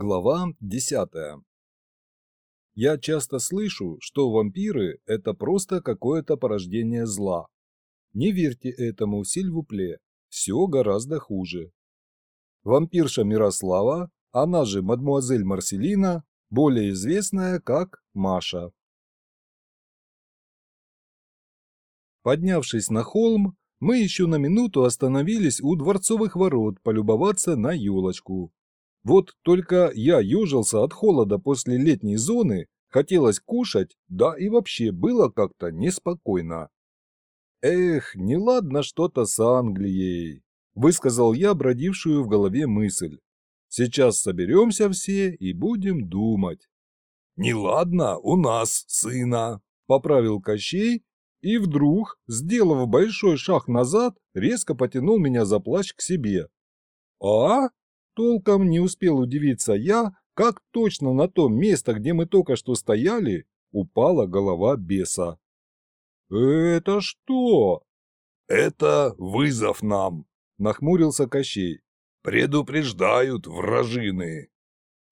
Глава 10. Я часто слышу, что вампиры – это просто какое-то порождение зла. Не верьте этому, Сильвупле, все гораздо хуже. Вампирша Мирослава, она же мадмуазель Марселина, более известная как Маша. Поднявшись на холм, мы еще на минуту остановились у дворцовых ворот полюбоваться на елочку, вот только я ежился от холода после летней зоны, хотелось кушать, да и вообще было как-то неспокойно. «Эх, неладно что-то с Англией», – высказал я бродившую в голове мысль. «Сейчас соберемся все и будем думать». «Неладно у нас, сына», – поправил Кощей и вдруг, сделав большой шаг назад, резко потянул меня за плащ к себе. «А?» Толком не успел удивиться я, как точно на то место, где мы только что стояли, упала голова беса. «Это что?» «Это вызов нам», — нахмурился Кощей. «Предупреждают вражины».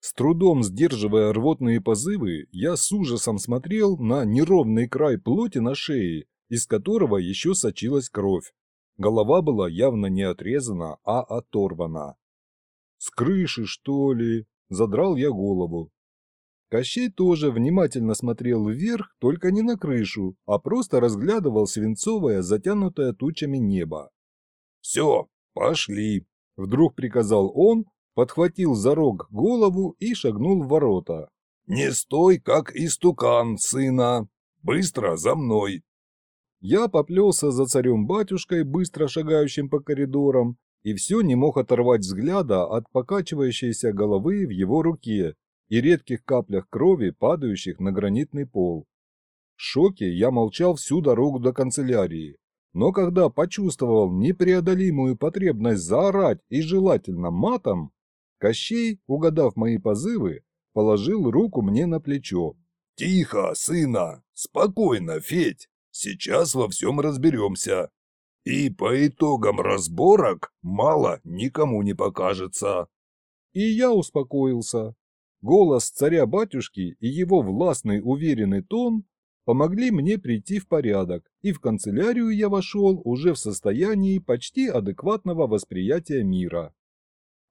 С трудом сдерживая рвотные позывы, я с ужасом смотрел на неровный край плоти на шее, из которого еще сочилась кровь. Голова была явно не отрезана, а оторвана. С крыши, что ли? Задрал я голову. Кощей тоже внимательно смотрел вверх, только не на крышу, а просто разглядывал свинцовое, затянутое тучами небо. «Все, пошли!» – вдруг приказал он, подхватил за рог голову и шагнул в ворота. «Не стой, как истукан, сына! Быстро за мной!» Я поплелся за царем-батюшкой, быстро шагающим по коридорам, и все не мог оторвать взгляда от покачивающейся головы в его руке и редких каплях крови, падающих на гранитный пол. В шоке я молчал всю дорогу до канцелярии, но когда почувствовал непреодолимую потребность заорать и желательно матом, Кощей, угадав мои позывы, положил руку мне на плечо. «Тихо, сына! Спокойно, Федь! Сейчас во всем разберемся!» И по итогам разборок мало никому не покажется. И я успокоился. Голос царя-батюшки и его властный уверенный тон помогли мне прийти в порядок, и в канцелярию я вошел уже в состоянии почти адекватного восприятия мира.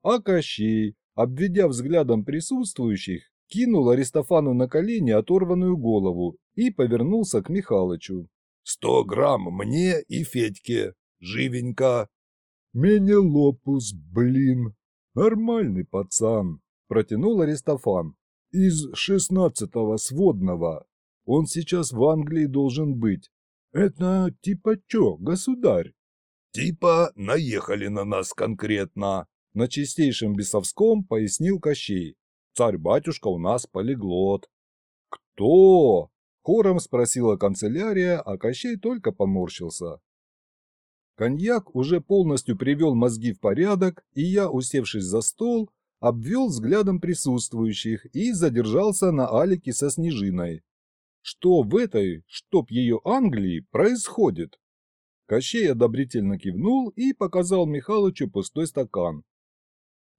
А Кощей, обведя взглядом присутствующих, кинул Аристофану на колени оторванную голову и повернулся к Михалычу. Сто грамм мне и Федьке. Живенько. Менелопус, блин. Нормальный пацан, протянул Аристофан. Из шестнадцатого сводного. Он сейчас в Англии должен быть. Это типа чё, государь? Типа наехали на нас конкретно. На чистейшем бесовском пояснил Кощей. Царь-батюшка у нас полиглот. Кто? Хором спросила канцелярия, а Кощей только поморщился. Коньяк уже полностью привел мозги в порядок, и я, усевшись за стол, обвел взглядом присутствующих и задержался на Алике со Снежиной. Что в этой, чтоб ее Англии, происходит? Кощей одобрительно кивнул и показал Михалычу пустой стакан.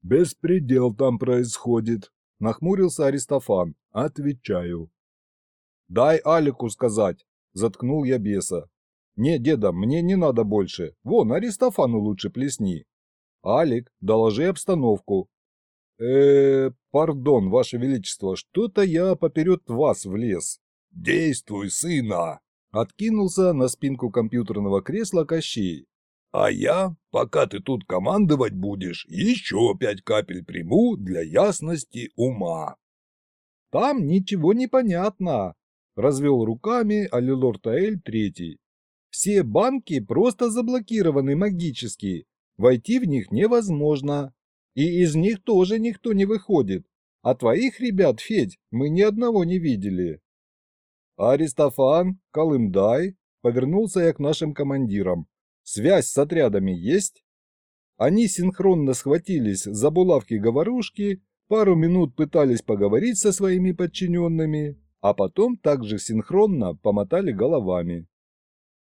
«Беспредел там происходит», – нахмурился Аристофан. «Отвечаю». «Дай Алику сказать!» – заткнул я беса. «Не, деда, мне не надо больше. Вон, Аристофану лучше плесни». «Алик, доложи обстановку». э пардон, ваше величество, что-то я поперед вас влез». «Действуй, сына!» – откинулся на спинку компьютерного кресла Кощей. «А я, пока ты тут командовать будешь, еще пять капель приму для ясности ума». «Там ничего не понятно», развел руками Алилор Таэль Третий. Все банки просто заблокированы магически, войти в них невозможно. И из них тоже никто не выходит. А твоих ребят, Федь, мы ни одного не видели. Аристофан, Колымдай, повернулся я к нашим командирам. Связь с отрядами есть? Они синхронно схватились за булавки-говорушки, пару минут пытались поговорить со своими подчиненными, а потом также синхронно помотали головами.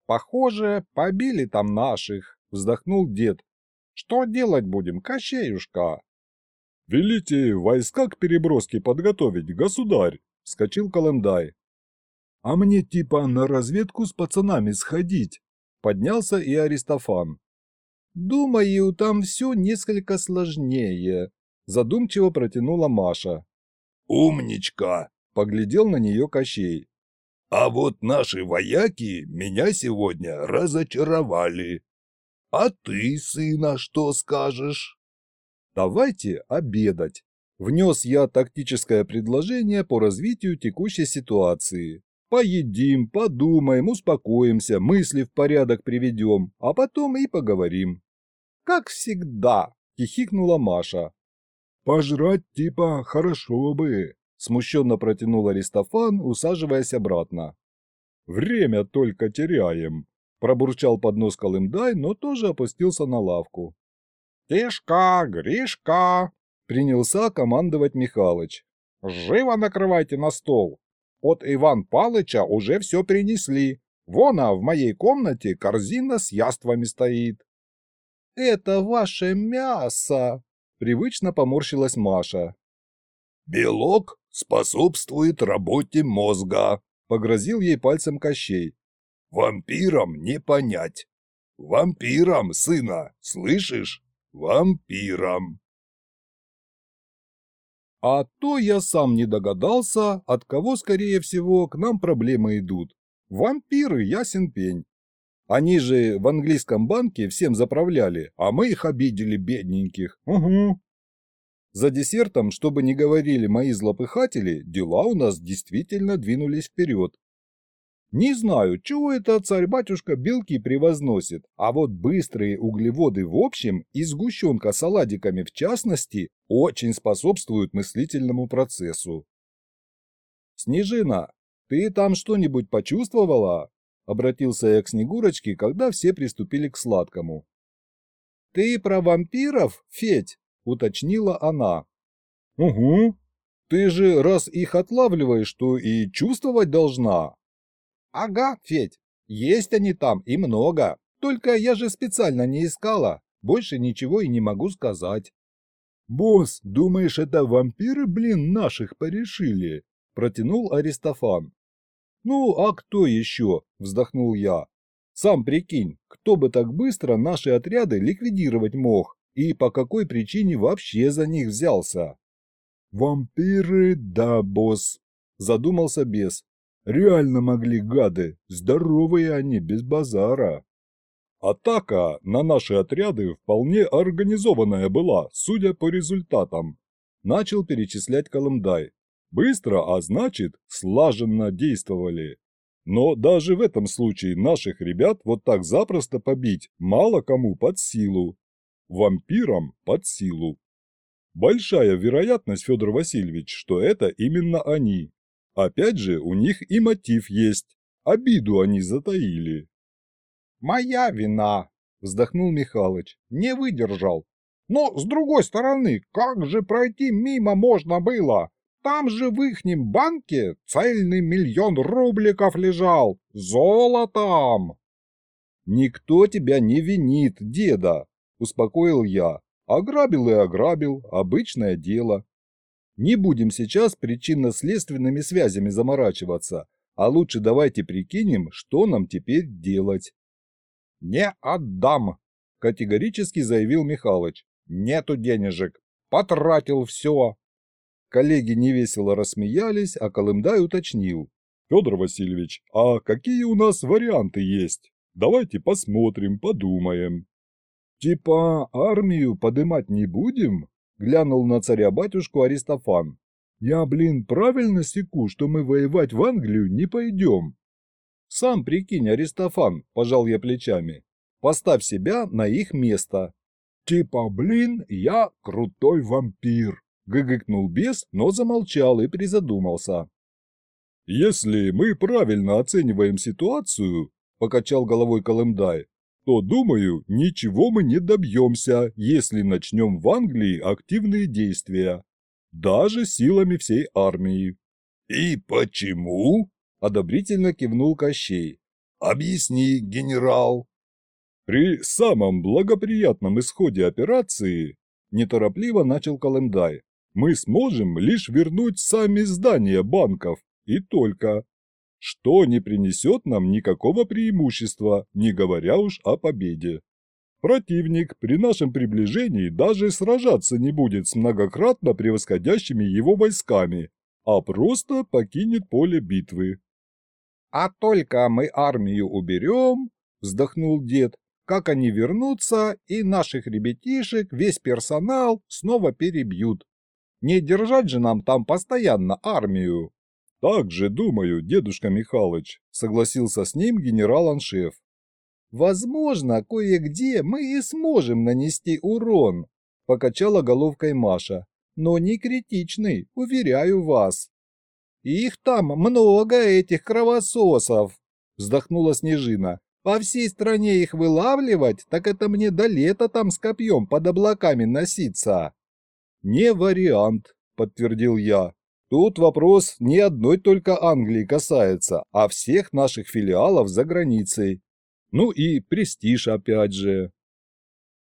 «Похоже, побили там наших», — вздохнул дед. «Что делать будем, Кощеюшка?» Велите войска к переброске подготовить, государь, вскочил Колымдай. А мне типа на разведку с пацанами сходить, поднялся и Аристофан. Думаю, там все несколько сложнее, задумчиво протянула Маша. «Умничка!» – поглядел на нее Кощей. «А вот наши вояки меня сегодня разочаровали. А ты, сына, что скажешь?» «Давайте обедать», – внес я тактическое предложение по развитию текущей ситуации. «Поедим, подумаем, успокоимся, мысли в порядок приведем, а потом и поговорим». «Как всегда», – хихикнула Маша. «Пожрать типа хорошо бы», – смущенно протянул Аристофан, усаживаясь обратно. «Время только теряем», – пробурчал под нос Колымдай, но тоже опустился на лавку. «Тишка, Гришка!» – принялся командовать Михалыч. «Живо накрывайте на стол! От Иван Палыча уже все принесли. Вон, а в моей комнате корзина с яствами стоит». «Это ваше мясо!» Привычно поморщилась Маша. «Белок способствует работе мозга», — погрозил ей пальцем Кощей. «Вампирам не понять. Вампирам, сына, слышишь? Вампирам». А то я сам не догадался, от кого, скорее всего, к нам проблемы идут. Вампиры, ясен пень. Они же в английском банке всем заправляли, а мы их обидели, бедненьких. Угу. За десертом, чтобы не говорили мои злопыхатели, дела у нас действительно двинулись вперед. Не знаю, чего это царь-батюшка белки превозносит, а вот быстрые углеводы в общем и сгущенка с оладиками в частности очень способствуют мыслительному процессу. Снежина, ты там что-нибудь почувствовала? Обратился я к Снегурочке, когда все приступили к сладкому. «Ты про вампиров, Федь?» – уточнила она. «Угу. Ты же, раз их отлавливаешь, то и чувствовать должна». «Ага, Федь, есть они там и много. Только я же специально не искала. Больше ничего и не могу сказать». «Босс, думаешь, это вампиры, блин, наших порешили?» – протянул Аристофан. «Ну, а кто еще?» – вздохнул я. «Сам прикинь, кто бы так быстро наши отряды ликвидировать мог и по какой причине вообще за них взялся?» «Вампиры, да, босс», – задумался бес. «Реально могли гады, здоровые они, без базара». Атака на наши отряды вполне организованная была, судя по результатам. Начал перечислять Колымдай. Быстро, а значит, слаженно действовали. Но даже в этом случае наших ребят вот так запросто побить мало кому под силу. Вампирам под силу. Большая вероятность, Федор Васильевич, что это именно они. Опять же, у них и мотив есть. Обиду они затаили. «Моя вина», – вздохнул Михалыч, – «не выдержал. Но, с другой стороны, как же пройти мимо можно было? Там же в ихнем банке цельный миллион рубликов лежал, золотом. Никто тебя не винит, деда, успокоил я. Ограбил и ограбил, обычное дело. Не будем сейчас причинно-следственными связями заморачиваться, а лучше давайте прикинем, что нам теперь делать. «Не отдам», – категорически заявил Михалыч. «Нету денежек. Потратил все. Коллеги невесело рассмеялись, а Колымдай уточнил. «Федор Васильевич, а какие у нас варианты есть? Давайте посмотрим, подумаем». «Типа армию подымать не будем?» – глянул на царя-батюшку Аристофан. «Я, блин, правильно секу, что мы воевать в Англию не пойдем?» «Сам прикинь, Аристофан», – пожал я плечами. «Поставь себя на их место». «Типа, блин, я крутой вампир», Гыгыкнул бес, но замолчал и призадумался. «Если мы правильно оцениваем ситуацию», – покачал головой Колымдай, то, думаю, ничего мы не добьемся, если начнем в Англии активные действия. Даже силами всей армии. «И почему?» – одобрительно кивнул Кощей. «Объясни, генерал». При самом благоприятном исходе операции, неторопливо начал Колымдай, Мы сможем лишь вернуть сами здания банков, и только. Что не принесет нам никакого преимущества, не говоря уж о победе. Противник при нашем приближении даже сражаться не будет с многократно превосходящими его войсками, а просто покинет поле битвы. «А только мы армию уберем», — вздохнул дед, «как они вернутся, и наших ребятишек, весь персонал снова перебьют. Не держать же нам там постоянно армию». «Так же думаю, дедушка Михалыч», — согласился с ним генерал-аншеф. «Возможно, кое-где мы и сможем нанести урон», — покачала головкой Маша но не критичный, уверяю вас. Их там много, этих кровососов, вздохнула Снежина. По всей стране их вылавливать, так это мне до лета там с копьем под облаками носиться. Не вариант, подтвердил я. Тут вопрос не одной только Англии касается, а всех наших филиалов за границей. Ну и престиж опять же.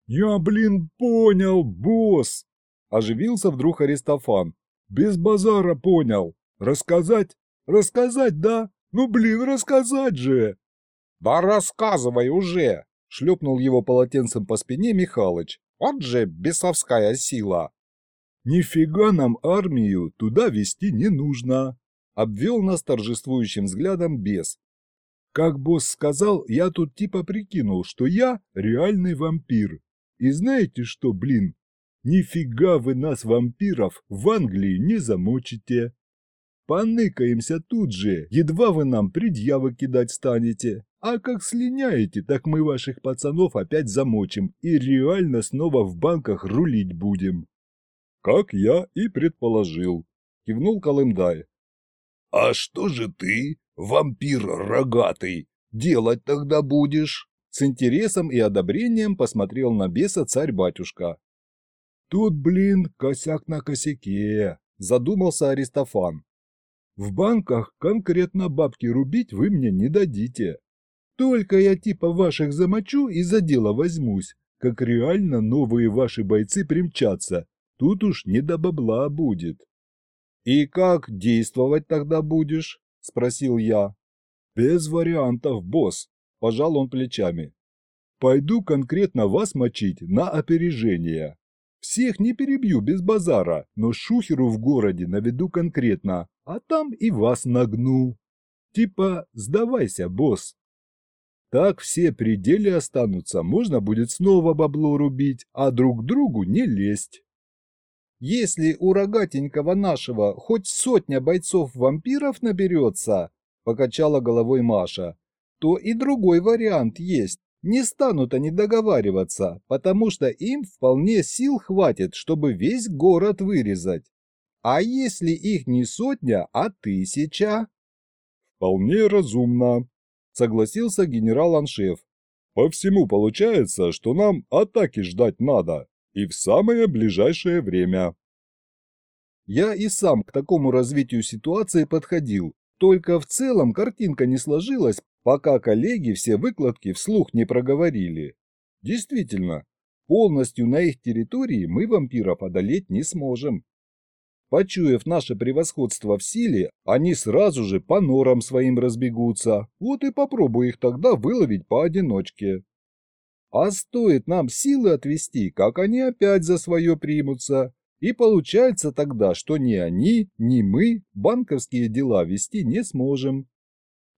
«Я, блин, понял, босс!» Оживился вдруг Аристофан. «Без базара понял. Рассказать? Рассказать, да? Ну, блин, рассказать же!» «Да рассказывай уже!» — шлепнул его полотенцем по спине Михалыч. «Вот же бесовская сила!» «Нифига нам армию туда вести не нужно!» — обвел нас торжествующим взглядом бес. «Как босс сказал, я тут типа прикинул, что я реальный вампир. И знаете что, блин, Нифига вы нас, вампиров, в Англии не замочите. Поныкаемся тут же, едва вы нам предъявы кидать станете. А как слиняете, так мы ваших пацанов опять замочим и реально снова в банках рулить будем. Как я и предположил, кивнул Колымдай. А что же ты, вампир рогатый, делать тогда будешь? С интересом и одобрением посмотрел на беса царь-батюшка. Тут, блин, косяк на косяке, задумался Аристофан. В банках конкретно бабки рубить вы мне не дадите. Только я типа ваших замочу и за дело возьмусь, как реально новые ваши бойцы примчатся. Тут уж не до бабла будет. «И как действовать тогда будешь?» – спросил я. «Без вариантов, босс», – пожал он плечами. «Пойду конкретно вас мочить на опережение. Всех не перебью без базара, но шухеру в городе наведу конкретно, а там и вас нагну. Типа «сдавайся, босс». Так все пределы останутся, можно будет снова бабло рубить, а друг другу не лезть. Если у рогатенького нашего хоть сотня бойцов-вампиров наберется, покачала головой Маша, то и другой вариант есть. Не станут они договариваться, потому что им вполне сил хватит, чтобы весь город вырезать. А если их не сотня, а тысяча? Вполне разумно, согласился генерал-аншеф. По всему получается, что нам атаки ждать надо, и в самое ближайшее время. Я и сам к такому развитию ситуации подходил, только в целом картинка не сложилась, пока коллеги все выкладки вслух не проговорили. Действительно, полностью на их территории мы вампиров одолеть не сможем. Почуяв наше превосходство в силе, они сразу же по норам своим разбегутся, вот и попробую их тогда выловить поодиночке. А стоит нам силы отвести, как они опять за свое примутся, и получается тогда, что ни они, ни мы банковские дела вести не сможем.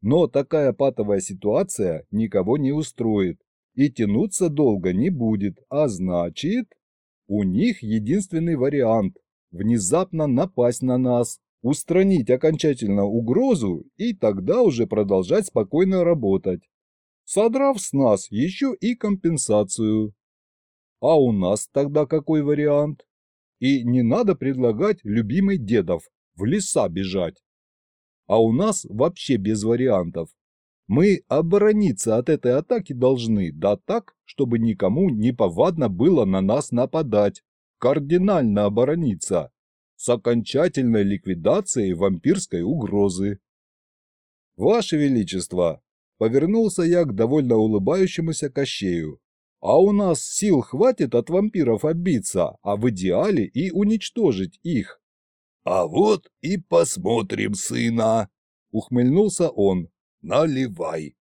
Но такая патовая ситуация никого не устроит. И тянуться долго не будет, а значит, у них единственный вариант – внезапно напасть на нас, устранить окончательно угрозу и тогда уже продолжать спокойно работать, содрав с нас еще и компенсацию. А у нас тогда какой вариант? И не надо предлагать любимый дедов в леса бежать. А у нас вообще без вариантов. Мы оборониться от этой атаки должны, да так, чтобы никому не повадно было на нас нападать. Кардинально оборониться. С окончательной ликвидацией вампирской угрозы. Ваше Величество, повернулся я к довольно улыбающемуся Кощею. А у нас сил хватит от вампиров отбиться, а в идеале и уничтожить их. А вот и посмотрим, сына, Ухмыльнулся он. наливай.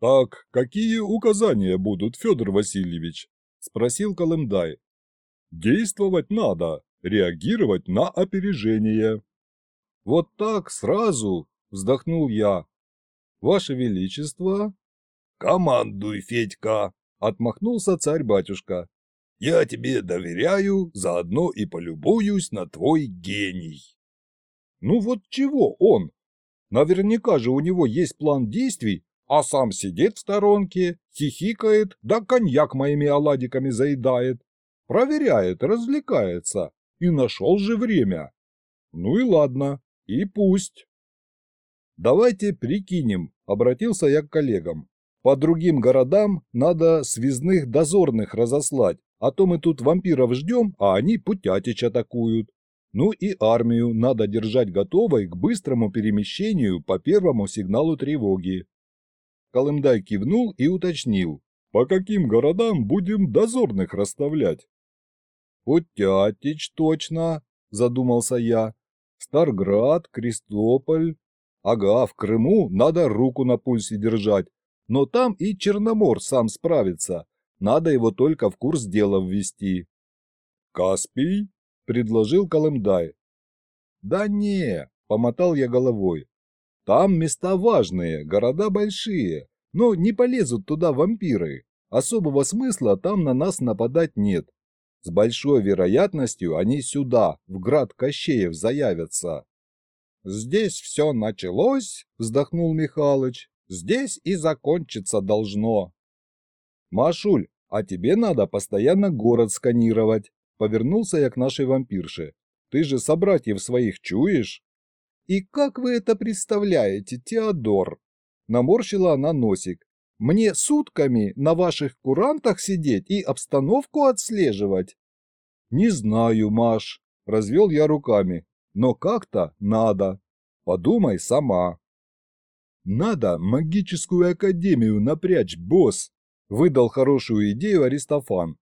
«Так какие указания будут, Федор Васильевич?» – спросил Колымдай. «Действовать надо, реагировать на опережение». «Вот так сразу?» – вздохнул я. «Ваше Величество?» «Командуй, Федька!» – отмахнулся царь-батюшка. «Я тебе доверяю, заодно и полюбуюсь на твой гений». «Ну вот чего он? Наверняка же у него есть план действий, а сам сидит в сторонке, хихикает, да коньяк моими оладиками заедает. Проверяет, развлекается. И нашел же время. Ну и ладно, и пусть. Давайте прикинем, обратился я к коллегам. По другим городам надо связных дозорных разослать, а то мы тут вампиров ждем, а они путятич атакуют. Ну и армию надо держать готовой к быстрому перемещению по первому сигналу тревоги. Колымдай кивнул и уточнил. «По каким городам будем дозорных расставлять?» «Путятич, точно», – задумался я. «Старград, Крестополь. Ага, в Крыму надо руку на пульсе держать. Но там и Черномор сам справится. Надо его только в курс дела ввести». «Каспий?» – предложил Колымдай. «Да не», – помотал я головой. «Там места важные, города большие, но не полезут туда вампиры. Особого смысла там на нас нападать нет. С большой вероятностью они сюда, в град Кощеев, заявятся. «Здесь все началось», – вздохнул Михалыч, – «здесь и закончиться должно». «Машуль, а тебе надо постоянно город сканировать», – повернулся я к нашей вампирше. «Ты же собратьев своих чуешь?» «И как вы это представляете, Теодор?» Наморщила она носик. Мне сутками на ваших курантах сидеть и обстановку отслеживать? Не знаю, Маш, развел я руками, но как-то надо. Подумай сама. Надо магическую академию напрячь, босс, выдал хорошую идею Аристофан.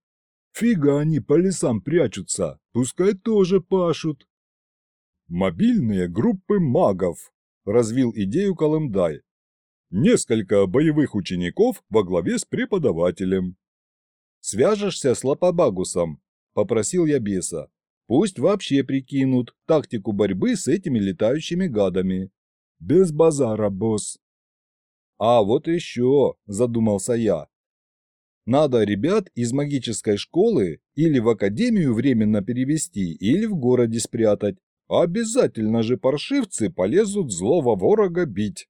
Фига они по лесам прячутся, пускай тоже пашут. Мобильные группы магов, развил идею Колымдай. Несколько боевых учеников во главе с преподавателем. «Свяжешься с Лапобагусом?» – попросил я беса. «Пусть вообще прикинут тактику борьбы с этими летающими гадами». «Без базара, босс». «А вот еще», – задумался я. «Надо ребят из магической школы или в академию временно перевести, или в городе спрятать. Обязательно же паршивцы полезут злого ворога бить».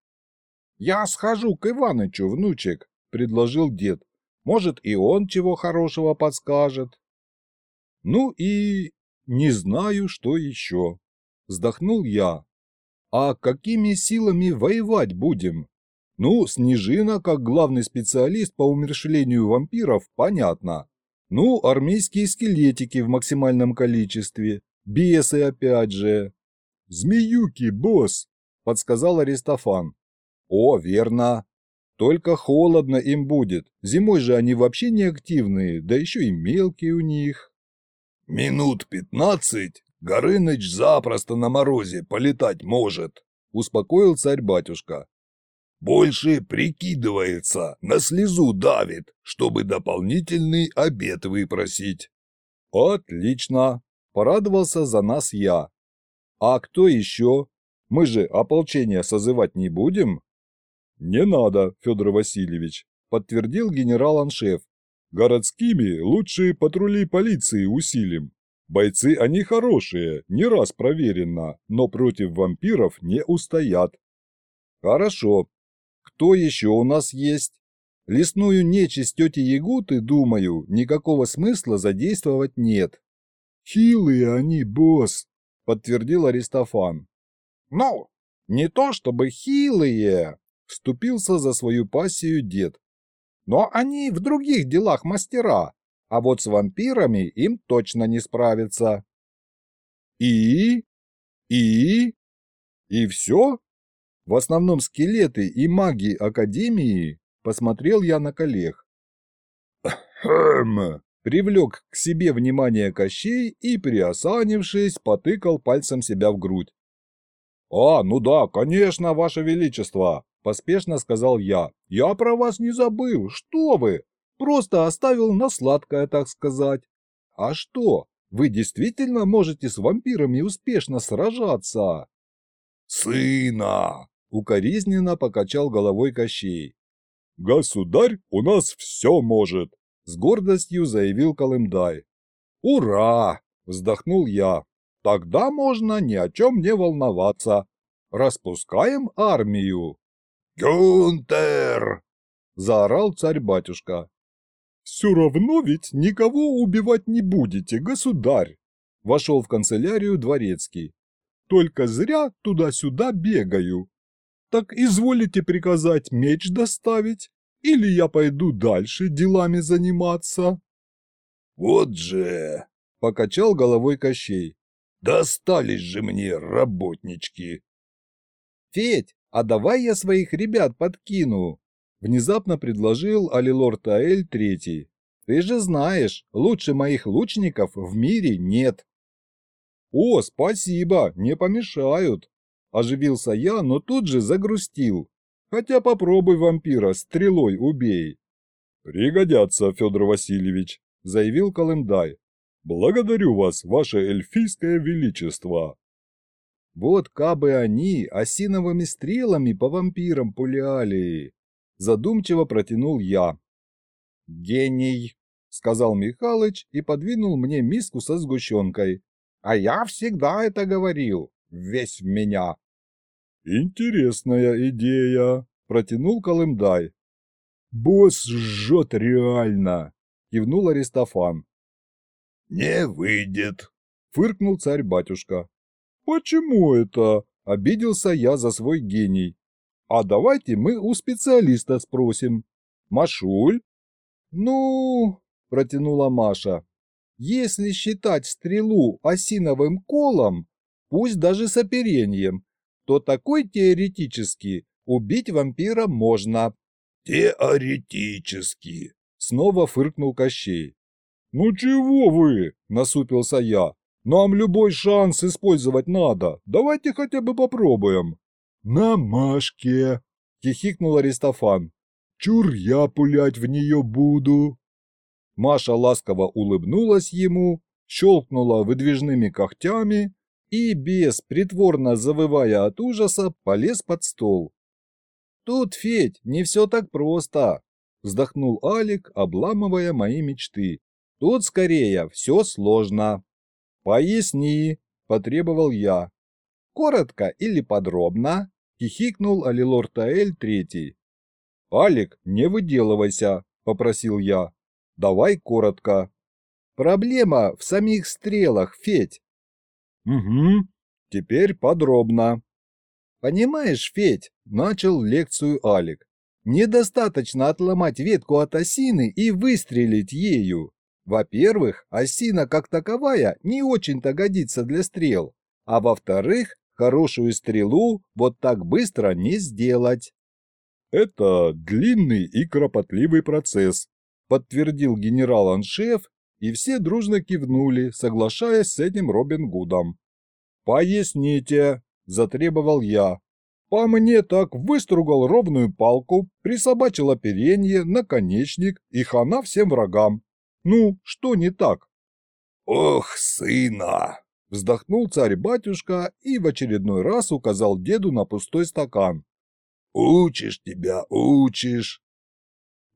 «Я схожу к Иванычу, внучек», – предложил дед. «Может, и он чего хорошего подскажет». «Ну и не знаю, что еще», – вздохнул я. «А какими силами воевать будем?» «Ну, Снежина, как главный специалист по умершлению вампиров, понятно. Ну, армейские скелетики в максимальном количестве. Бесы опять же». «Змеюки, босс», – подсказал Аристофан. О, верно. Только холодно им будет. Зимой же они вообще не активные, да еще и мелкие у них. Минут пятнадцать Горыныч запросто на морозе полетать может, успокоил царь-батюшка. Больше прикидывается, на слезу давит, чтобы дополнительный обед выпросить. Отлично, порадовался за нас я. А кто еще? Мы же ополчение созывать не будем? «Не надо, Федор Васильевич», – подтвердил генерал-аншеф. «Городскими лучшие патрули полиции усилим. Бойцы они хорошие, не раз проверено, но против вампиров не устоят». «Хорошо. Кто еще у нас есть? Лесную нечисть тети Ягуты, думаю, никакого смысла задействовать нет». «Хилые они, босс», – подтвердил Аристофан. «Ну, не то чтобы хилые», Вступился за свою пассию дед. Но они в других делах мастера, а вот с вампирами им точно не справиться. И? И? И все? В основном скелеты и маги Академии? посмотрел я на коллег. Хм, Привлек к себе внимание Кощей и, приосанившись, потыкал пальцем себя в грудь. «А, ну да, конечно, Ваше Величество!» – поспешно сказал я. «Я про вас не забыл, что вы! Просто оставил на сладкое, так сказать. А что, вы действительно можете с вампирами успешно сражаться?» сына. Укоризненно покачал головой Кощей. Государь у нас все может. С гордостью заявил Колымдай. «Ура!» – вздохнул я. «Тогда можно ни о чем не волноваться. Распускаем армию!» Гюнтер! Заорал царь-батюшка. «Все равно ведь никого убивать не будете, государь!» Вошел в канцелярию дворецкий. «Только зря туда-сюда бегаю. Так изволите приказать меч доставить, или я пойду дальше делами заниматься?» Вот же! Покачал головой Кощей. Достались же мне работнички. «Федь, а давай я своих ребят подкину!» Внезапно предложил Алилор Таэль Третий. «Ты же знаешь, лучше моих лучников в мире нет!» «О, спасибо, не помешают!» Оживился я, но тут же загрустил. Хотя попробуй вампира стрелой убей. «Пригодятся, Федор Васильевич», – заявил Колымдай. «Благодарю вас, ваше эльфийское величество». Вот кабы они осиновыми стрелами по вампирам пуляли, задумчиво протянул я. «Гений», – сказал Михалыч и подвинул мне миску со сгущенкой. «А я всегда это говорил, весь в меня». «Интересная идея», – протянул Колымдай. «Босс жжет реально», – кивнул Аристофан. Не выйдет. Фыркнул царь-батюшка. «Почему это?» – обиделся я за свой гений. «А давайте мы у специалиста спросим. Машуль?» «Ну...» – протянула Маша. «Если считать стрелу осиновым колом, пусть даже с оперением, то такой теоретически убить вампира можно. Теоретически. Снова фыркнул Кощей. «Ну чего вы?» – насупился я. «Нам любой шанс использовать надо. Давайте хотя бы попробуем». «На Машке!» – хихикнул Аристофан. «Чур я пулять в нее буду!» Маша ласково улыбнулась ему, щелкнула выдвижными когтями и, без притворно завывая от ужаса, полез под стол. «Тут, Федь, не все так просто», – вздохнул Алик, обламывая мои мечты. «Тут, скорее, все сложно». «Поясни», – потребовал я. «Коротко или подробно?» – хихикнул Алилор Таэль Третий. «Алик, не выделывайся», – попросил я. «Давай коротко». «Проблема в самих стрелах, Федь. «Угу, теперь подробно». «Понимаешь, Федь», – начал лекцию Алик, – «недостаточно отломать ветку от осины и выстрелить ею. Во-первых, осина как таковая не очень-то годится для стрел, а во-вторых, хорошую стрелу вот так быстро не сделать». «Это длинный и кропотливый процесс», – подтвердил генерал-аншеф и все дружно кивнули, соглашаясь с этим Робин Гудом. «Поясните», – затребовал я. По мне так выстругал ровную палку, присобачил оперенье, наконечник и хана всем врагам. Ну, что не так? Ох, сына! Вздохнул царь-батюшка и в очередной раз указал деду на пустой стакан. Учишь тебя, учишь.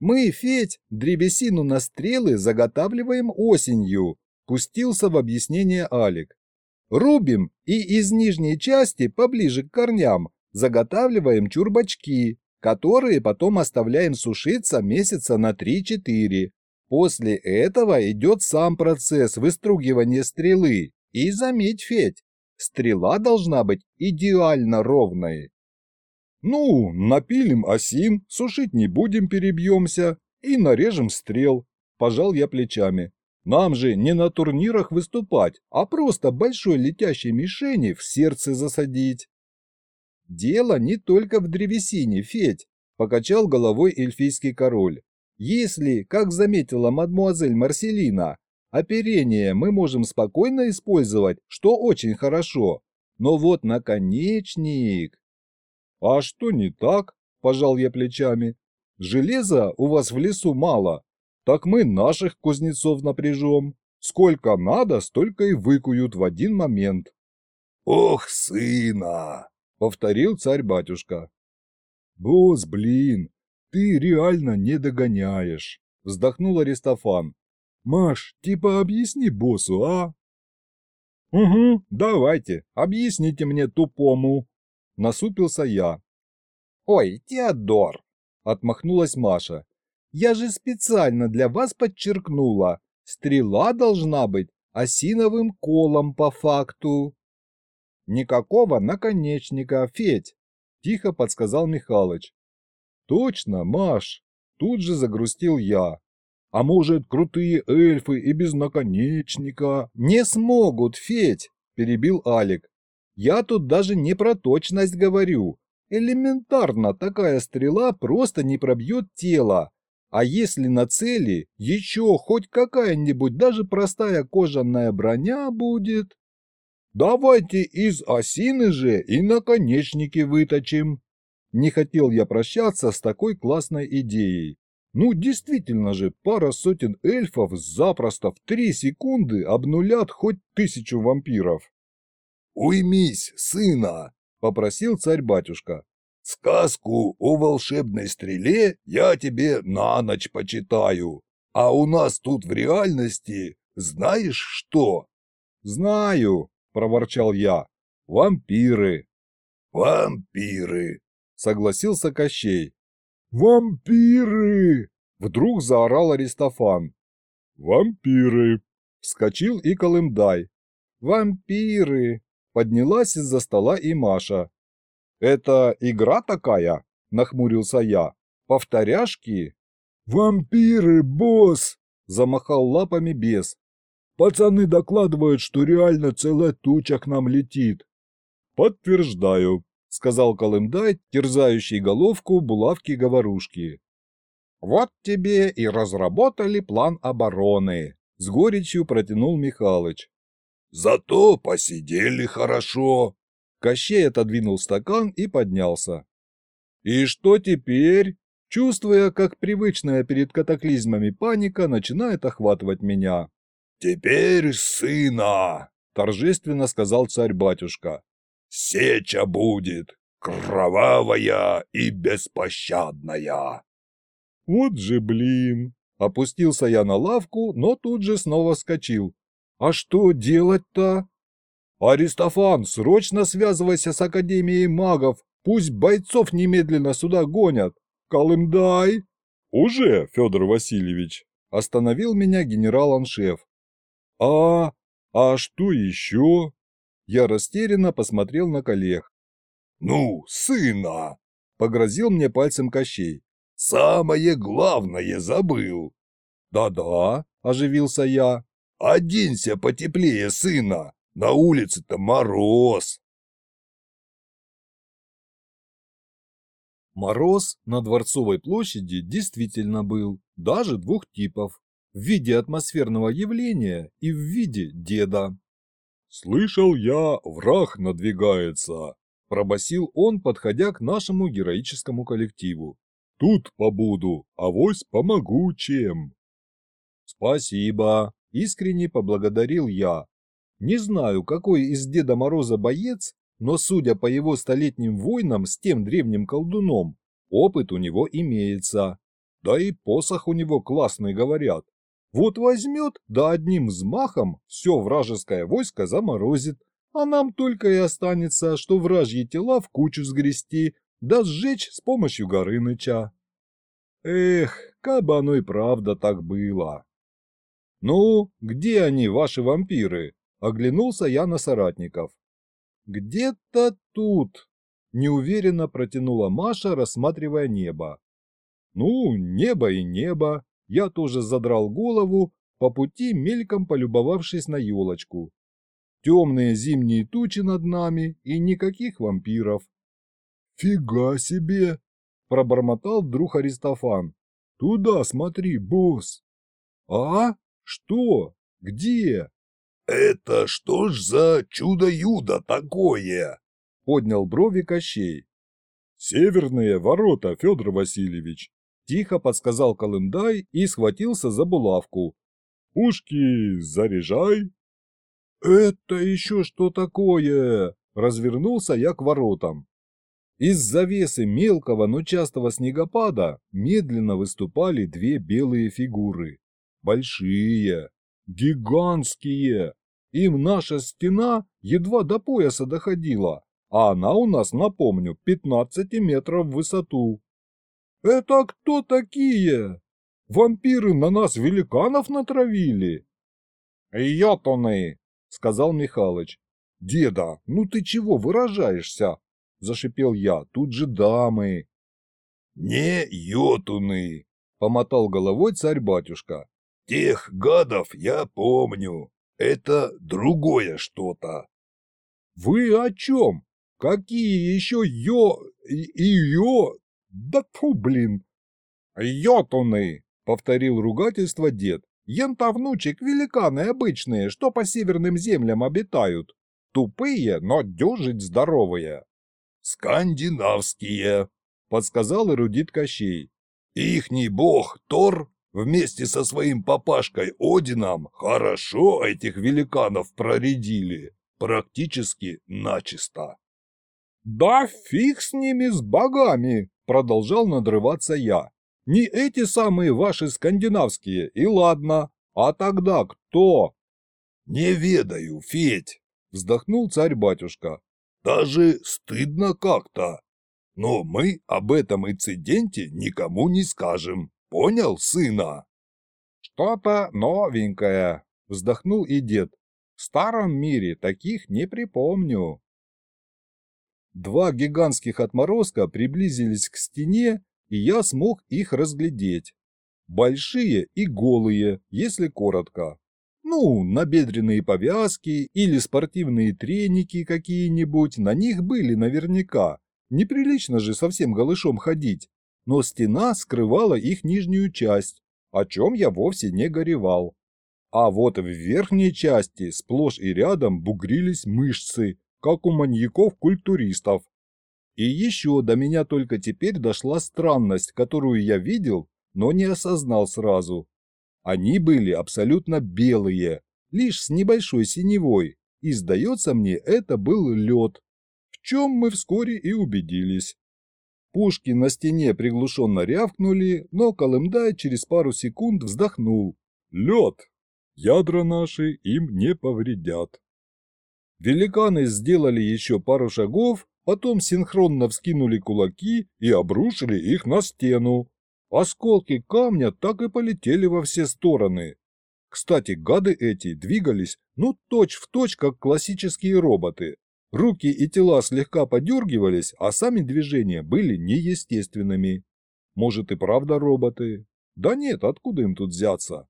Мы, Федь, древесину на стрелы заготавливаем осенью, пустился в объяснение Алик. Рубим и из нижней части, поближе к корням, заготавливаем чурбачки, которые потом оставляем сушиться месяца на 3-4. После этого идет сам процесс выстругивания стрелы. И заметь, Федь, стрела должна быть идеально ровной. Ну, напилим осин, сушить не будем, перебьемся и нарежем стрел. Пожал я плечами. Нам же не на турнирах выступать, а просто большой летящей мишени в сердце засадить. Дело не только в древесине, Федь, покачал головой эльфийский король. Если, как заметила мадмуазель Марселина, оперение мы можем спокойно использовать, что очень хорошо, но вот наконечник... А что не так? Пожал я плечами. Железа у вас в лесу мало, так мы наших кузнецов напряжем. Сколько надо, столько и выкуют в один момент. «Ох, сына!» — повторил царь-батюшка. «Босс, блин, ты реально не догоняешь!» — вздохнул Аристофан. «Маш, типа объясни боссу, а?» «Угу, давайте, объясните мне тупому!» — насупился я. «Ой, Теодор!» — отмахнулась Маша. «Я же специально для вас подчеркнула. Стрела должна быть осиновым колом по факту». «Никакого наконечника, Федь!» – тихо подсказал Михалыч. «Точно, Маш!» – тут же загрустил я. «А может, крутые эльфы и без наконечника?» «Не смогут, Федь!» – перебил Алик. «Я тут даже не про точность говорю. Элементарно такая стрела просто не пробьет тело. А если на цели еще хоть какая-нибудь даже простая кожаная броня будет...» Давайте из осины же и наконечники выточим. Не хотел я прощаться с такой классной идеей. Ну, действительно же, пара сотен эльфов запросто в три секунды обнулят хоть тысячу вампиров. «Уймись, сына!» – попросил царь-батюшка. «Сказку о волшебной стреле я тебе на ночь почитаю, а у нас тут в реальности знаешь что?» «Знаю», – проворчал я. «Вампиры!» «Вампиры!» – согласился Кощей. «Вампиры!» – вдруг заорал Аристофан. «Вампиры!» – вскочил и Колымдай. «Вампиры!» – поднялась из-за стола и Маша. «Это игра такая?» – нахмурился я. «Повторяшки?» «Вампиры, босс!» – замахал лапами бес. Пацаны докладывают, что реально целая туча к нам летит. Подтверждаю, сказал Колымдай, терзающий головку булавки-говорушки. Вот тебе и разработали план обороны, с горечью протянул Михалыч. Зато посидели хорошо. Кощей отодвинул стакан и поднялся. И что теперь? Чувствуя, как привычная перед катаклизмами паника начинает охватывать меня. «Теперь сына!» – торжественно сказал царь-батюшка. «Сеча будет, кровавая и беспощадная!» «Вот же блин!» – опустился я на лавку, но тут же снова вскочил. «А что делать-то?» «Аристофан, срочно связывайся с Академией магов, пусть бойцов немедленно сюда гонят! Колымдай!» «Уже, Федор Васильевич!» – остановил меня генерал-аншеф. «А... а что еще?» Я растерянно посмотрел на коллег. «Ну, сына!» – погрозил мне пальцем Кощей. «Самое главное забыл!» «Да-да», – оживился я. «Оденься потеплее, сына! На улице-то мороз!» Мороз на Дворцовой площади действительно был, даже двух типов в виде атмосферного явления и в виде деда. «Слышал я, враг надвигается», – пробасил он, подходя к нашему героическому коллективу. «Тут побуду, авось помогу чем». «Спасибо», – искренне поблагодарил я. Не знаю, какой из Деда Мороза боец, но судя по его столетним войнам с тем древним колдуном, опыт у него имеется. Да и посох у него классный, говорят. Вот возьмет, да одним взмахом все вражеское войско заморозит, а нам только и останется, что вражьи тела в кучу сгрести, да сжечь с помощью Горыныча. Эх, кабы оно и правда так было. Ну, где они, ваши вампиры? Оглянулся я на соратников. Где-то тут, неуверенно протянула Маша, рассматривая небо. Ну, небо и небо, я тоже задрал голову, по пути мельком полюбовавшись на елочку. Темные зимние тучи над нами и никаких вампиров. «Фига себе!» – пробормотал вдруг Аристофан. Туда смотри, босс. А? Что? Где? Это что ж за чудо-юдо такое? Поднял брови Кощей. Северные ворота, Федор Васильевич. Тихо подсказал Колымдай и схватился за булавку. Пушки заряжай. Это еще что такое? Развернулся я к воротам. Из завесы мелкого, но частого снегопада медленно выступали две белые фигуры. Большие, гигантские. Им наша стена едва до пояса доходила, а она у нас, напомню, 15 метров в высоту. «Это кто такие? Вампиры на нас великанов натравили?» «Йотуны», — сказал Михалыч. «Деда, ну ты чего выражаешься?» – зашипел я. «Тут же дамы!» «Не йотуны!» – помотал головой царь-батюшка. «Тех гадов я помню. Это другое что-то». «Вы о чем? Какие еще ё... и ё... Да фу, блин!» «Йотуны!» – повторил ругательство дед. «Ента внучек великаны обычные, что по северным землям обитают. Тупые, но дюжить здоровые». «Скандинавские», — подсказал эрудит Кощей. «Ихний бог Тор вместе со своим папашкой Одином хорошо этих великанов проредили, практически начисто». «Да фиг с ними, с богами!» — продолжал надрываться я. «Не эти самые ваши скандинавские, и ладно. А тогда кто?» «Не ведаю, Федь!» — вздохнул царь-батюшка. Даже стыдно как-то. Но мы об этом инциденте никому не скажем. Понял, сына? Что-то новенькое, вздохнул и дед. В старом мире таких не припомню. Два гигантских отморозка приблизились к стене, и я смог их разглядеть. Большие и голые, если коротко. Ну, набедренные повязки или спортивные треники какие-нибудь на них были наверняка. Неприлично же совсем голышом ходить. Но стена скрывала их нижнюю часть, о чем я вовсе не горевал. А вот в верхней части сплошь и рядом бугрились мышцы, как у маньяков-культуристов. И еще до меня только теперь дошла странность, которую я видел, но не осознал сразу. Они были абсолютно белые, лишь с небольшой синевой, и, сдается мне, это был лед, в чем мы вскоре и убедились. Пушки на стене приглушенно рявкнули, но Колымдай через пару секунд вздохнул. Лед! Ядра наши им не повредят. Великаны сделали еще пару шагов, потом синхронно вскинули кулаки и обрушили их на стену, Осколки камня так и полетели во все стороны. Кстати, гады эти двигались, ну, точь-в-точь, точь, как классические роботы. Руки и тела слегка подергивались, а сами движения были неестественными. Может и правда роботы? Да нет, откуда им тут взяться?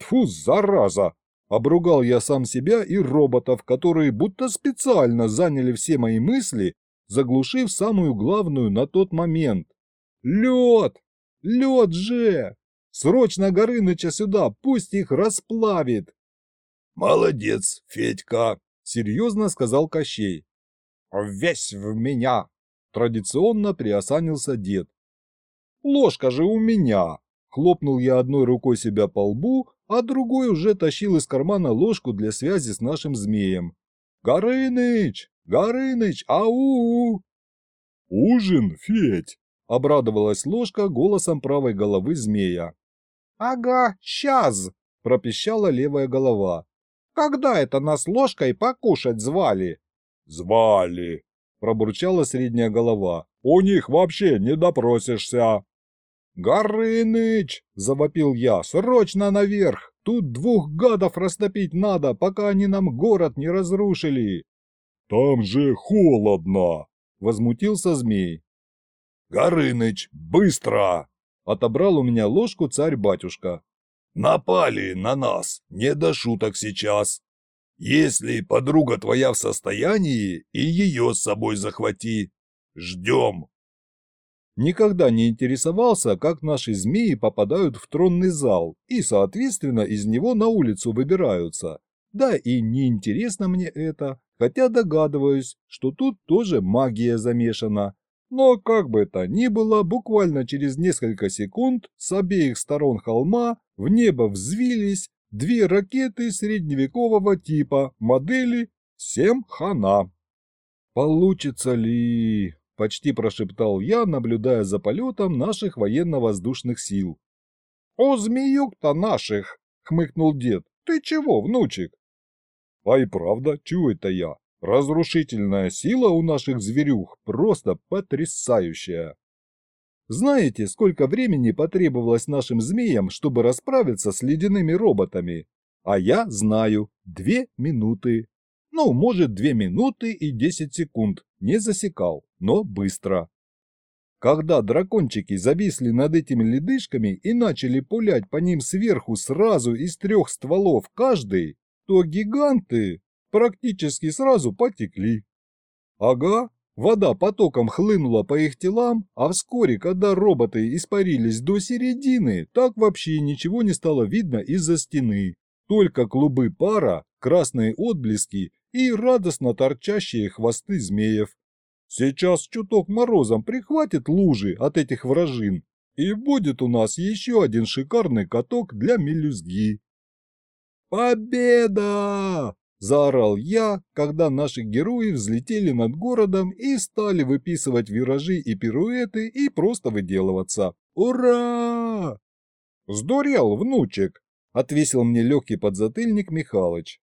Тьфу, зараза! Обругал я сам себя и роботов, которые будто специально заняли все мои мысли, заглушив самую главную на тот момент. Лед! Лед же! Срочно Горыныча сюда, пусть их расплавит!» «Молодец, Федька!» — серьезно сказал Кощей. «Весь в меня!» — традиционно приосанился дед. «Ложка же у меня!» — хлопнул я одной рукой себя по лбу, а другой уже тащил из кармана ложку для связи с нашим змеем. «Горыныч! Горыныч! Ау!» «Ужин, Федь!» — обрадовалась ложка голосом правой головы змея. «Ага, сейчас!» — пропищала левая голова. «Когда это нас ложкой покушать звали?» «Звали!» — пробурчала средняя голова. «У них вообще не допросишься!» «Горыныч!» — завопил я. «Срочно наверх! Тут двух гадов растопить надо, пока они нам город не разрушили!» «Там же холодно!» — возмутился змей. «Горыныч, быстро!» – отобрал у меня ложку царь-батюшка. «Напали на нас, не до шуток сейчас. Если подруга твоя в состоянии, и ее с собой захвати. Ждем!» Никогда не интересовался, как наши змеи попадают в тронный зал и, соответственно, из него на улицу выбираются. Да и не интересно мне это, хотя догадываюсь, что тут тоже магия замешана. Но как бы то ни было, буквально через несколько секунд с обеих сторон холма в небо взвились две ракеты средневекового типа модели «Всем хана». Получится ли? – почти прошептал я, наблюдая за полетом наших военно-воздушных сил. «О, змеюк-то наших!» – хмыкнул дед. «Ты чего, внучек?» «А и правда, чего это я? Разрушительная сила у наших зверюх просто потрясающая!» Знаете, сколько времени потребовалось нашим змеям, чтобы расправиться с ледяными роботами? А я знаю, две минуты. Ну, может, две минуты и десять секунд. Не засекал но быстро. Когда дракончики зависли над этими ледышками и начали пулять по ним сверху сразу из трех стволов каждый, то гиганты практически сразу потекли. Ага, вода потоком хлынула по их телам, а вскоре, когда роботы испарились до середины, так вообще ничего не стало видно из-за стены. Только клубы пара, красные отблески и радостно торчащие хвосты змеев, Сейчас чуток морозом прихватит лужи от этих вражин, и будет у нас еще один шикарный каток для мелюзги. «Победа!» – заорал я, когда наши герои взлетели над городом и стали выписывать виражи и пируэты и просто выделываться. «Ура!» «Сдурел, внучек!» – отвесил мне легкий подзатыльник Михалыч.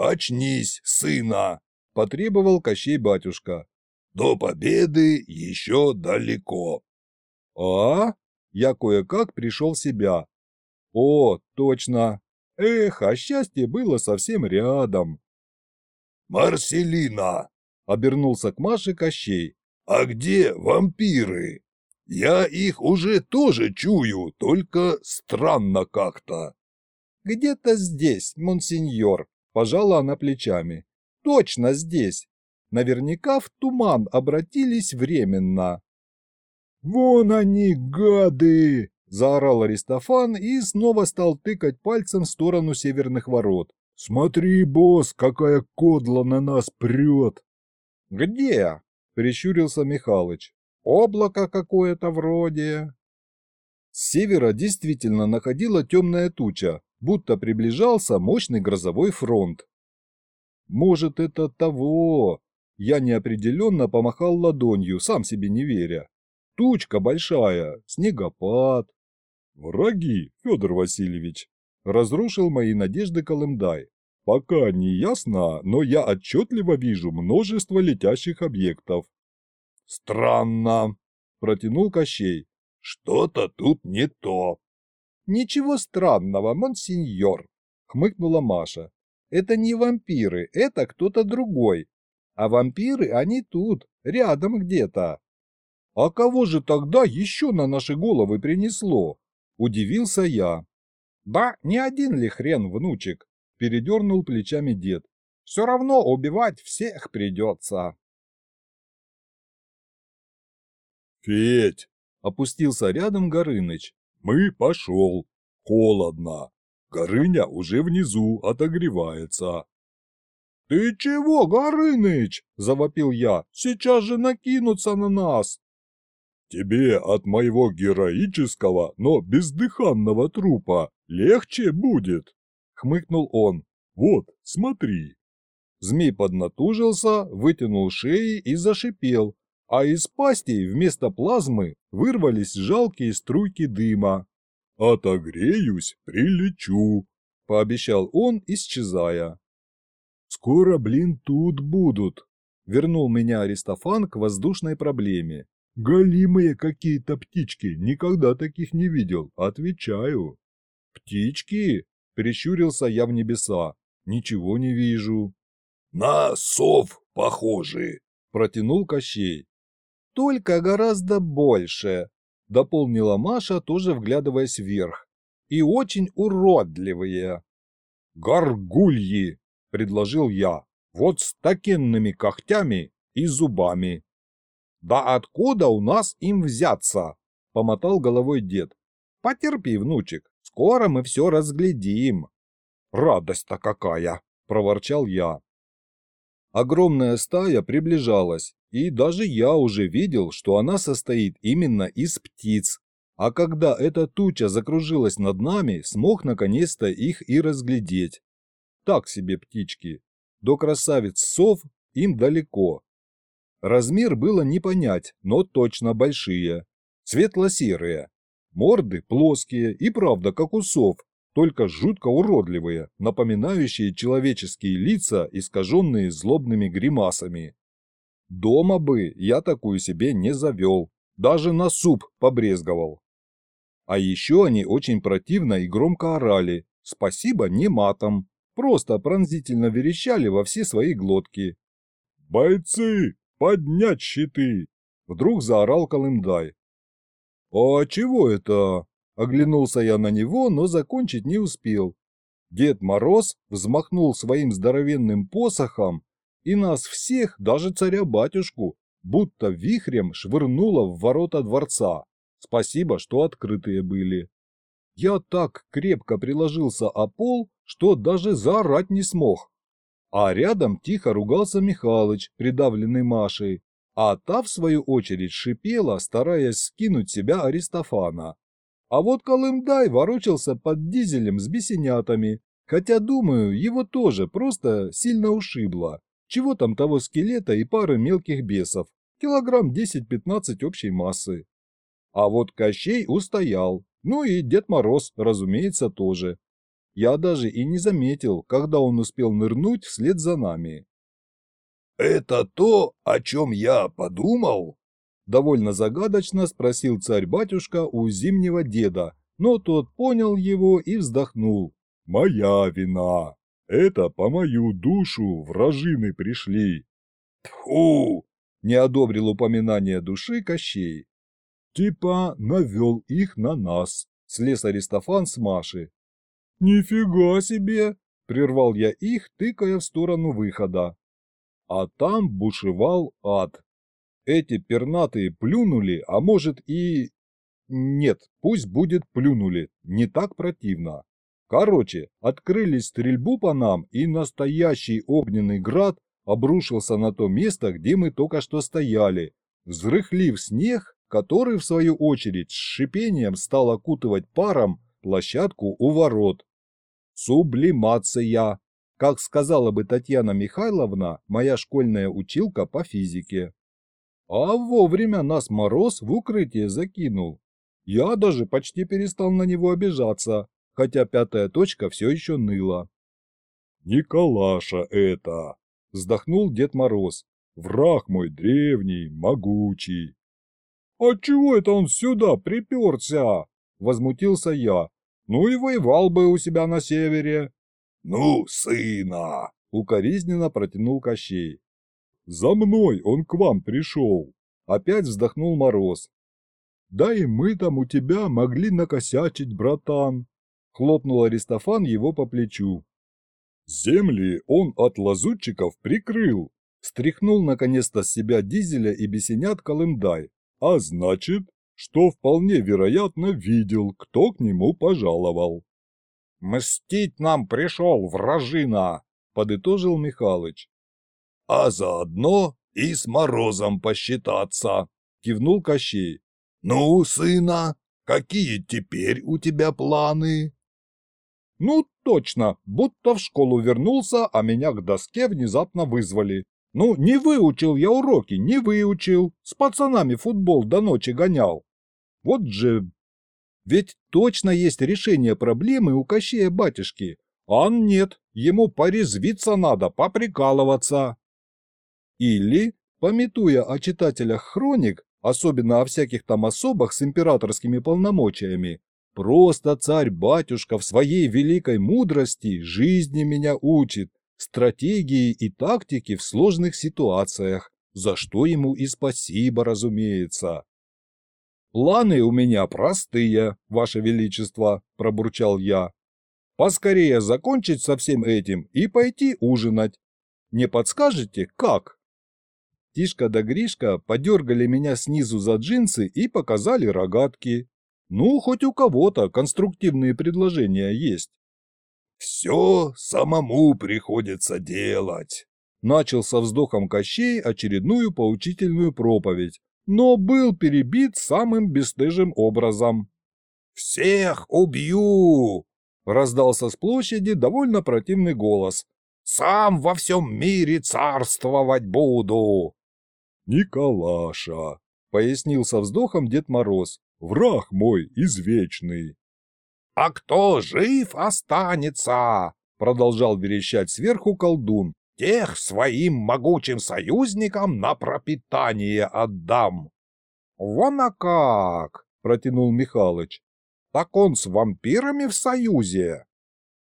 «Очнись, сына!» – потребовал Кощей батюшка. До победы еще далеко. А? Я кое-как пришел в себя. О, точно. Эх, а счастье было совсем рядом. Марселина! Обернулся к Маше Кощей. А где вампиры? Я их уже тоже чую, только странно как-то. Где-то здесь, монсеньор, пожала она плечами. Точно здесь наверняка в туман обратились временно. «Вон они, гады!» – заорал Аристофан и снова стал тыкать пальцем в сторону северных ворот. «Смотри, босс, какая кодла на нас прет!» «Где?» – прищурился Михалыч. «Облако какое-то вроде...» С севера действительно находила темная туча, будто приближался мощный грозовой фронт. Может, это того, я неопределенно помахал ладонью, сам себе не веря. Тучка большая, снегопад. Враги, Федор Васильевич. Разрушил мои надежды Колымдай. Пока не ясно, но я отчетливо вижу множество летящих объектов. Странно, протянул Кощей. Что-то тут не то. Ничего странного, монсеньор, хмыкнула Маша. Это не вампиры, это кто-то другой, а вампиры они тут, рядом где-то. А кого же тогда еще на наши головы принесло? Удивился я. Да не один ли хрен, внучек? Передернул плечами дед. Все равно убивать всех придется. Федь! Опустился рядом Горыныч. Мы пошел. Холодно. Горыня уже внизу отогревается. «Ты чего, Горыныч?» – завопил я. «Сейчас же накинутся на нас!» «Тебе от моего героического, но бездыханного трупа легче будет!» – хмыкнул он. «Вот, смотри!» Змей поднатужился, вытянул шеи и зашипел, а из пасти вместо плазмы вырвались жалкие струйки дыма. «Отогреюсь, прилечу», – пообещал он, исчезая. Скоро, блин, тут будут. Вернул меня Аристофан к воздушной проблеме. Голимые какие-то птички, никогда таких не видел, отвечаю. Птички? Прищурился я в небеса. Ничего не вижу. На сов похожи, протянул Кощей. Только гораздо больше, дополнила Маша, тоже вглядываясь вверх. И очень уродливые. Горгульи, – предложил я. «Вот с такенными когтями и зубами». Да откуда у нас им взяться? Помотал головой дед. Потерпи, внучек, скоро мы все разглядим. Радость-то какая! Проворчал я. Огромная стая приближалась, и даже я уже видел, что она состоит именно из птиц. А когда эта туча закружилась над нами, смог наконец-то их и разглядеть. Так себе птички. До красавиц сов им далеко. Размер было не понять, но точно большие. Светло-серые. Морды плоские и правда как у сов, только жутко уродливые, напоминающие человеческие лица, искаженные злобными гримасами. Дома бы я такую себе не завел, даже на суп побрезговал. А еще они очень противно и громко орали, спасибо не матом, просто пронзительно верещали во все свои глотки. «Бойцы, поднять щиты!» Вдруг заорал Колымдай. «А чего это?» Оглянулся я на него, но закончить не успел. Дед Мороз взмахнул своим здоровенным посохом, и нас всех, даже царя-батюшку, будто вихрем швырнуло в ворота дворца. Спасибо, что открытые были. Я так крепко приложился о пол, что даже заорать не смог. А рядом тихо ругался Михалыч, придавленный Машей, а та, в свою очередь, шипела, стараясь скинуть себя Аристофана. А вот Колымдай ворочался под дизелем с бесенятами, хотя, думаю, его тоже просто сильно ушибло. Чего там того скелета и пары мелких бесов, килограмм 10-15 общей массы. А вот Кощей устоял, ну и Дед Мороз, разумеется, тоже. Я даже и не заметил, когда он успел нырнуть вслед за нами. «Это то, о чем я подумал?» Довольно загадочно спросил царь-батюшка у зимнего деда, но тот понял его и вздохнул. «Моя вина. Это по мою душу вражины пришли». «Тьфу!» – не одобрил упоминание души Кощей. «Типа навел их на нас», – слез Аристофан с Маши. «Нифига себе!» – прервал я их, тыкая в сторону выхода. А там бушевал ад. Эти пернатые плюнули, а может и... Нет, пусть будет плюнули, не так противно. Короче, открыли стрельбу по нам, и настоящий огненный град обрушился на то место, где мы только что стояли, взрыхлив снег, который, в свою очередь, с шипением стал окутывать паром площадку у ворот. Сублимация, как сказала бы Татьяна Михайловна, моя школьная училка по физике. А вовремя нас мороз в укрытие закинул. Я даже почти перестал на него обижаться, хотя пятая точка все еще ныла. «Николаша это!» – вздохнул Дед Мороз. «Враг мой древний, могучий!» «А чего это он сюда приперся?» – возмутился я. «Ну и воевал бы у себя на севере». «Ну, сына!» – укоризненно протянул Кощей. «За мной он к вам пришел!» Опять вздохнул Мороз. «Да и мы там у тебя могли накосячить, братан!» Хлопнул Аристофан его по плечу. «Земли он от лазутчиков прикрыл!» Стряхнул наконец-то с себя дизеля и бесенят Колымдай. «А значит, что вполне вероятно видел, кто к нему пожаловал». «Мстить нам пришел, вражина!» – подытожил Михалыч а заодно и с Морозом посчитаться», — кивнул Кощей. «Ну, сына, какие теперь у тебя планы?» «Ну, точно, будто в школу вернулся, а меня к доске внезапно вызвали. Ну, не выучил я уроки, не выучил, с пацанами футбол до ночи гонял. Вот же... Ведь точно есть решение проблемы у Кощея батюшки, а нет, ему порезвиться надо, поприкалываться». Или, пометуя о читателях хроник, особенно о всяких там особах с императорскими полномочиями, просто царь-батюшка в своей великой мудрости жизни меня учит, стратегии и тактики в сложных ситуациях, за что ему и спасибо, разумеется. «Планы у меня простые, Ваше Величество», – пробурчал я. «Поскорее закончить со всем этим и пойти ужинать. Не подскажете, как?» Тишка да Гришка подергали меня снизу за джинсы и показали рогатки. Ну, хоть у кого-то конструктивные предложения есть. «Все самому приходится делать», – начал со вздохом Кощей очередную поучительную проповедь, но был перебит самым бесстыжим образом. «Всех убью!» – раздался с площади довольно противный голос. «Сам во всем мире царствовать буду!» «Николаша», — пояснил со вздохом Дед Мороз, — «враг мой извечный». «А кто жив останется?» — продолжал верещать сверху колдун. «Тех своим могучим союзникам на пропитание отдам». «Вон а как!» — протянул Михалыч. «Так он с вампирами в союзе?»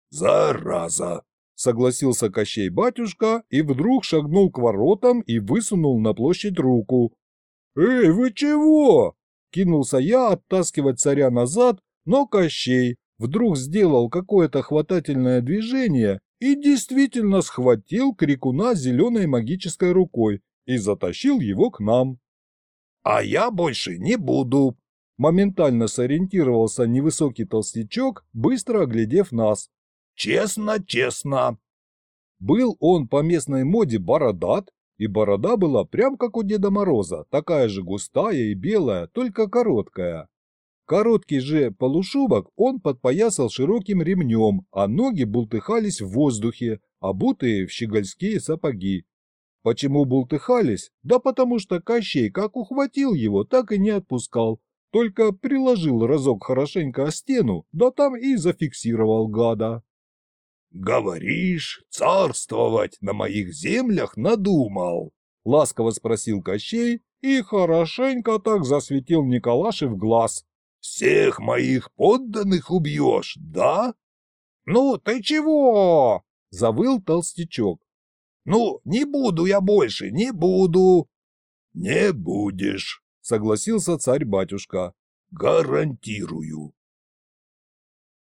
«Зараза!» — согласился Кощей-батюшка и вдруг шагнул к воротам и высунул на площадь руку. «Эй, вы чего?» — кинулся я оттаскивать царя назад, но Кощей вдруг сделал какое-то хватательное движение и действительно схватил крикуна зеленой магической рукой и затащил его к нам. «А я больше не буду!» Моментально сориентировался невысокий толстячок, быстро оглядев нас. Честно, честно. Был он по местной моде бородат, и борода была прям как у Деда Мороза, такая же густая и белая, только короткая. Короткий же полушубок он подпоясал широким ремнем, а ноги бултыхались в воздухе, обутые в щегольские сапоги. Почему бултыхались? Да потому что Кощей как ухватил его, так и не отпускал, только приложил разок хорошенько о стену, да там и зафиксировал гада. «Говоришь, царствовать на моих землях надумал?» — ласково спросил Кощей и хорошенько так засветил Николаши в глаз. «Всех моих подданных убьешь, да?» «Ну, ты чего?» — завыл толстячок. «Ну, не буду я больше, не буду!» «Не будешь», — согласился царь-батюшка. «Гарантирую».